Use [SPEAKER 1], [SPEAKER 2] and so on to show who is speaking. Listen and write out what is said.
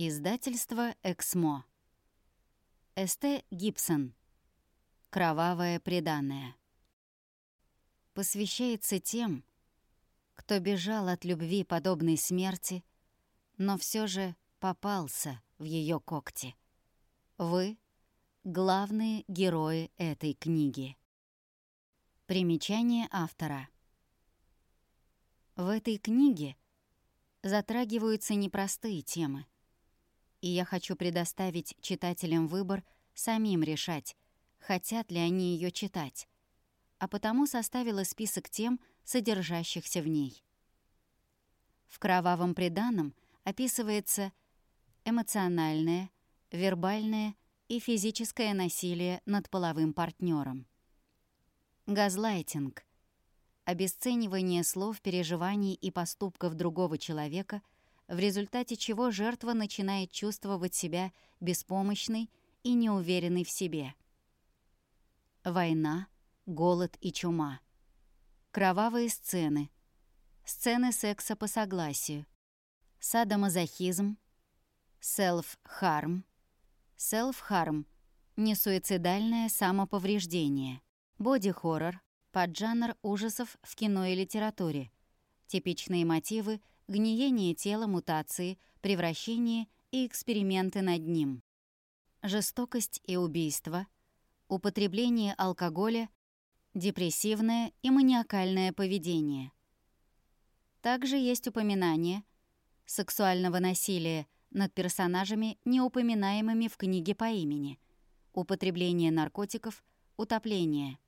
[SPEAKER 1] Издательство «Эксмо». С.Т. Гибсон. «Кровавое преданное». Посвящается тем, кто бежал от любви подобной смерти, но все же попался в ее когти. Вы — главные герои этой книги. Примечание автора. В этой книге затрагиваются непростые темы — и я хочу предоставить читателям выбор самим решать, хотят ли они ее читать, а потому составила список тем, содержащихся в ней. В «Кровавом преданном» описывается эмоциональное, вербальное и физическое насилие над половым партнером. Газлайтинг — обесценивание слов, переживаний и поступков другого человека — в результате чего жертва начинает чувствовать себя беспомощной и неуверенной в себе. Война, голод и чума. Кровавые сцены. Сцены секса по согласию. Садомазохизм. Селф-харм. Селф-харм — несуицидальное самоповреждение. Боди-хоррор — поджанр ужасов в кино и литературе. Типичные мотивы — гниение тела, мутации, превращение и эксперименты над ним. Жестокость и убийство, употребление алкоголя, депрессивное и маниакальное поведение. Также есть упоминание сексуального насилия над персонажами, не упоминаемыми в книге по имени, употребление наркотиков, утопление –